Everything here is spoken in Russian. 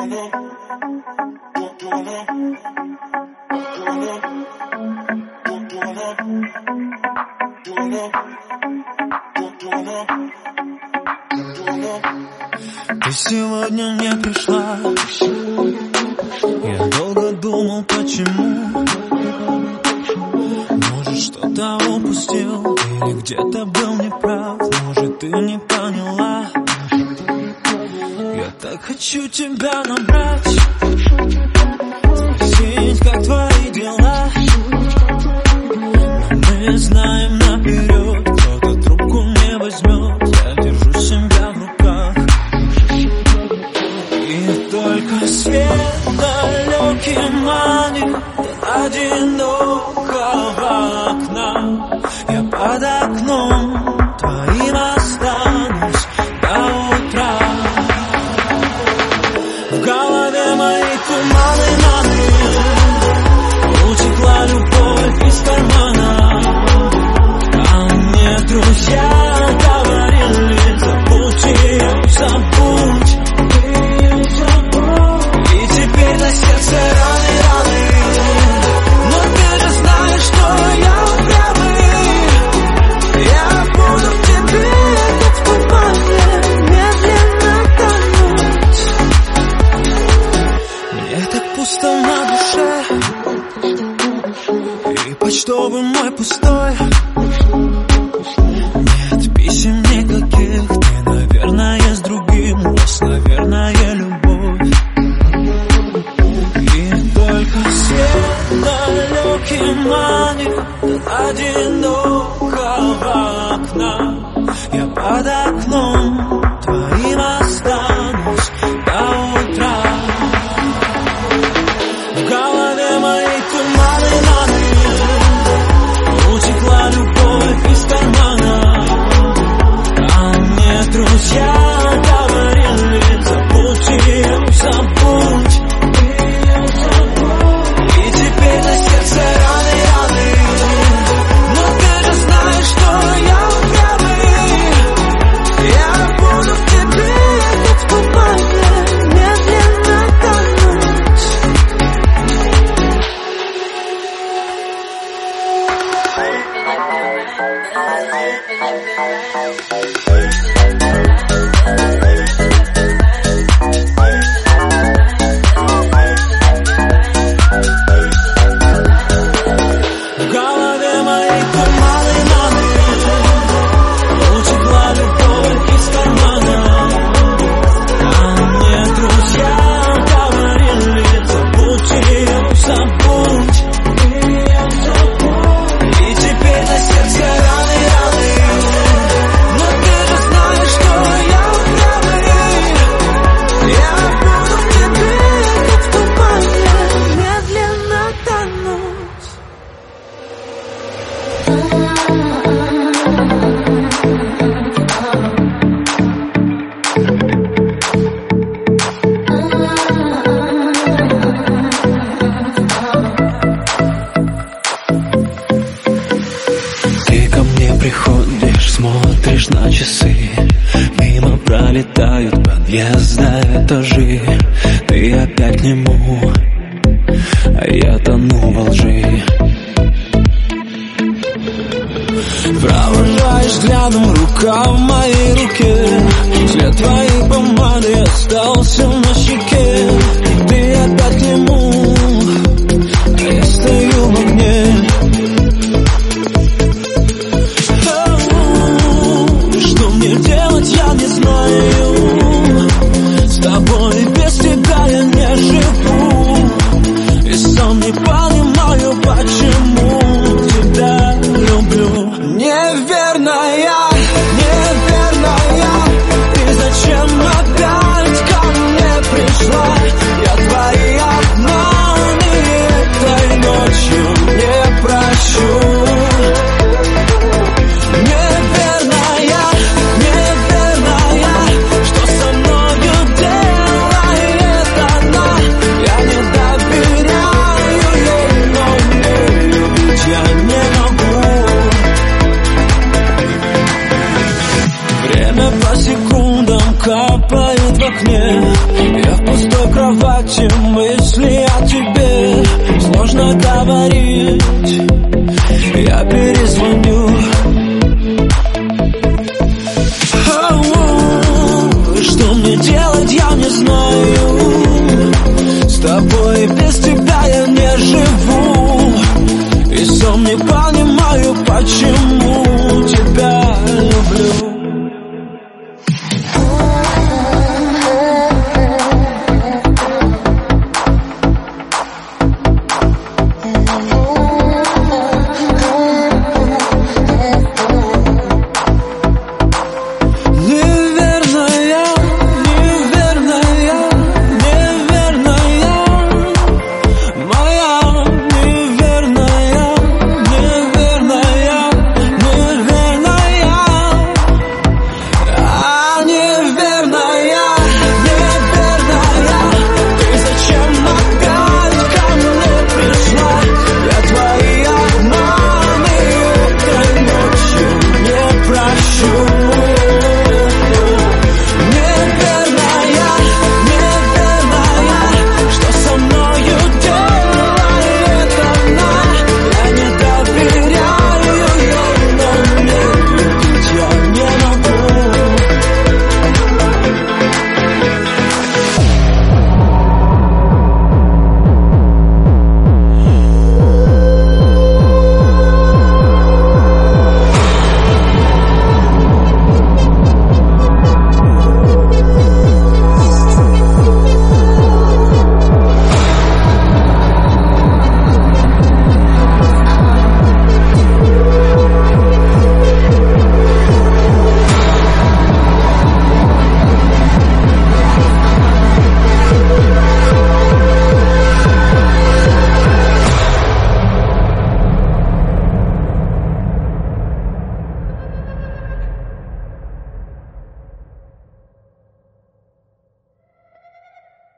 Ты сегодня не пришла. Я долго думал, почему. Может, что-то упустил Или где-то был неправ. Может, ты не понял хочу тебя набрать. Спросить, как твои дела. Мы знаем наперед Кто-то трубку не возьмет Я держу себя в руках. И только свет далекий манит Одинокого окна. Я под окном пусто на душе И почтовый мой пустой. Living, living life. Living life. на часы. Мимо пролетают подъезда этажи. Ты опять к нему, а я тону во лжи. Провожаешь взглядом рука в моей руке. Цвет твоей помады остался на щеке Капает в окне. Я в пустой кровати Мысли о тебе. Сложно говорить. Я перезвоню.